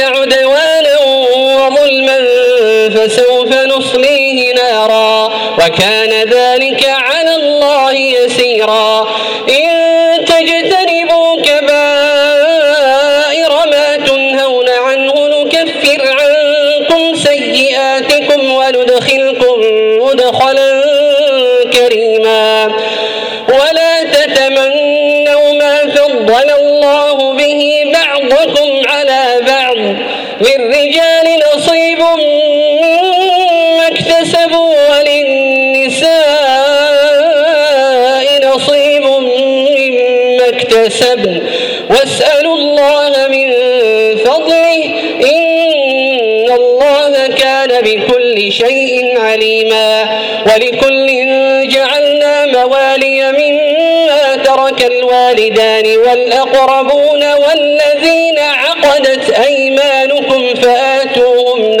عدوانا وظلما فسوف نصليه نارا وكان ذلك على الله يسيرا إن تجتنبوا كبائر ما تنهون عنه نكفر عنكم سيئاتكم وندخلكم مدخلا كريما ولا تتمنوا ما فضل الله به بعضكم للرجال نصيب مما اكتسبوا وللنساء نصيب مما اكتسبن. واسألوا الله من فضله إن الله كان بكل شيء عليما. ولكل جعلنا موالي مما ترك الوالدان والأقربون والذين عقدت أيمانكم فآتوهم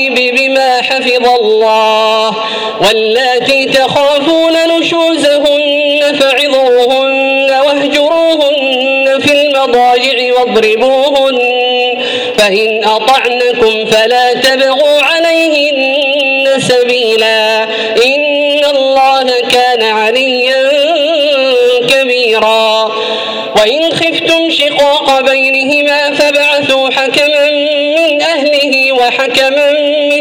للغيب بما حفظ الله واللاتي تخافون نشوزهن فعظوهن واهجروهن في المضاجع واضربوهن فإن أطعنكم فلا تبغوا عليهن سبيلا إن الله كان عليا كبيرا وإن خفتم شقاق بينهما فابعثوا حكما من أهله وحكما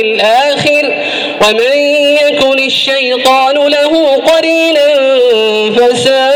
الآخر ومن يكن الشيطان له قرينا فساء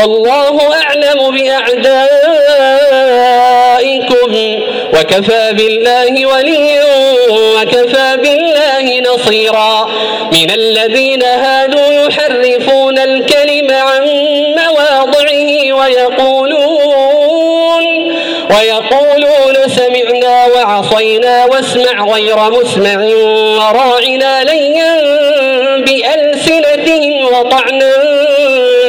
والله أعلم بأعدائكم. وكفى بالله وليا وكفى بالله نصيرا. من الذين هادوا يحرفون الكلم عن مواضعه ويقولون ويقولون سمعنا وعصينا واسمع غير مسمع. وراعنا ليا بألسنتهم وطعنا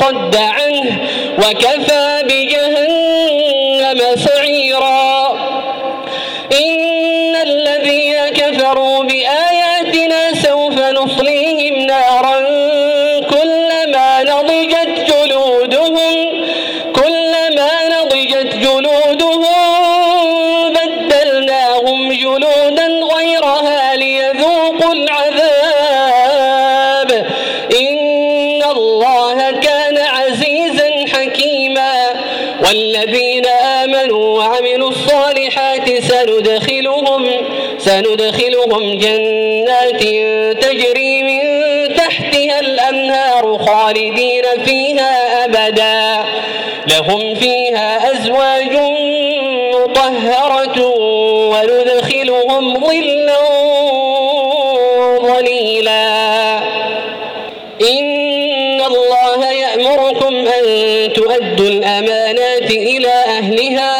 صد عنه وكفى بجهنم سعيرا الصالحات سندخلهم سندخلهم جنات تجري من تحتها الأنهار خالدين فيها أبدا. لهم فيها أزواج مطهرة وندخلهم ظلا ظليلا. إن الله يأمركم أن تؤدوا الأمانات إلى أهلها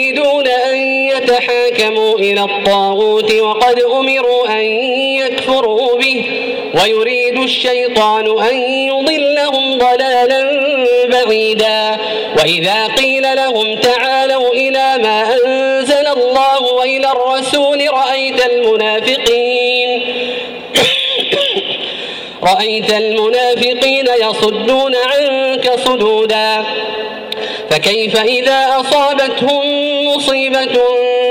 أن يتحاكموا إلى الطاغوت وقد أمروا أن يكفروا به ويريد الشيطان أن يضلهم ضلالا بعيدا. وإذا قيل لهم تعالوا إلى ما أنزل الله وإلى الرسول رأيت المنافقين رأيت المنافقين يصدون عنك صدودا. فكيف إذا أصابتهم مصيبة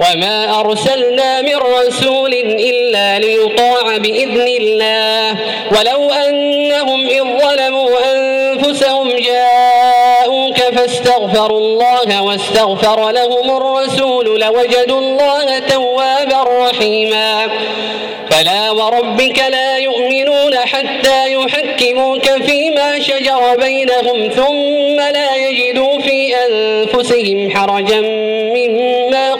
وما أرسلنا من رسول إلا ليطاع بإذن الله ولو أنهم إذ ظلموا أنفسهم جاءوك فاستغفروا الله واستغفر لهم الرسول لوجدوا الله توابا رحيما فلا وربك لا يؤمنون حتى يحكموك فيما شجر بينهم ثم لا يجدوا في أنفسهم حرجا مما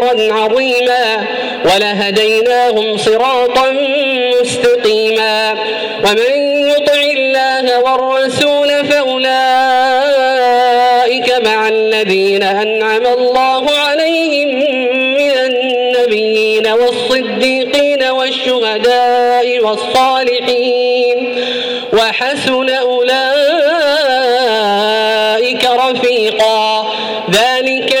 أجرا عظيما ولهديناهم صراطا مستقيما ومن يطع الله والرسول فأولئك مع الذين أنعم الله عليهم من النبيين والصديقين والشهداء والصالحين وحسن أولئك رفيقا. ذلك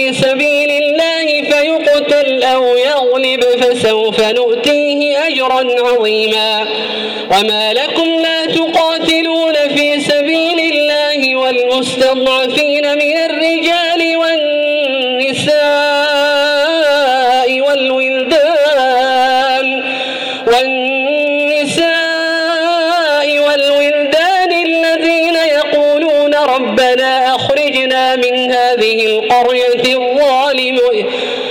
يغلب فسوف نؤتيه أجرا عظيما. وما لكم لا تقاتلون في سبيل الله والمستضعفين من الرجال والنساء والولدان والنساء والولدان الذين يقولون ربنا أخرجنا من هذه القرية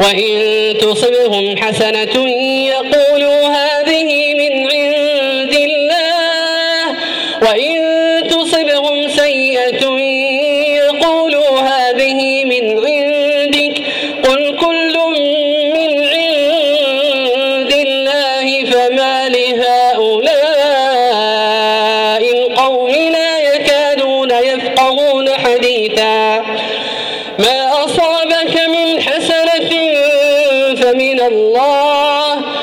وإن تصبهم حسنة يقولوا هذه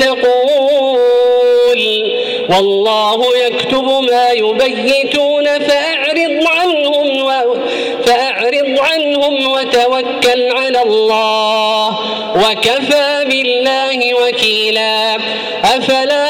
تقول والله يكتب ما يبيتون فأعرض عنهم و... فأعرض عنهم وتوكل على الله وكفى بالله وكيلا. أفلا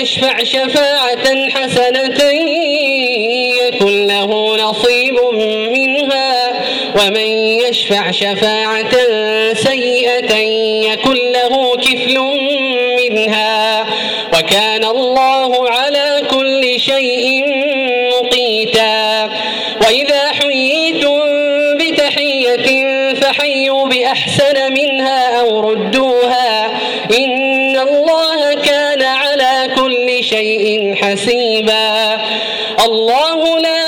يشفع شفاعة حسنة يكن له نصيب منها. ومن يشفع شفاعة سيئة يكن له كفل منها. وكان الله على كل شيء مقيتا. وإذا حييتم بتحية فحيوا بأحسن منها أو ردوها شيء حسيبا. الله لا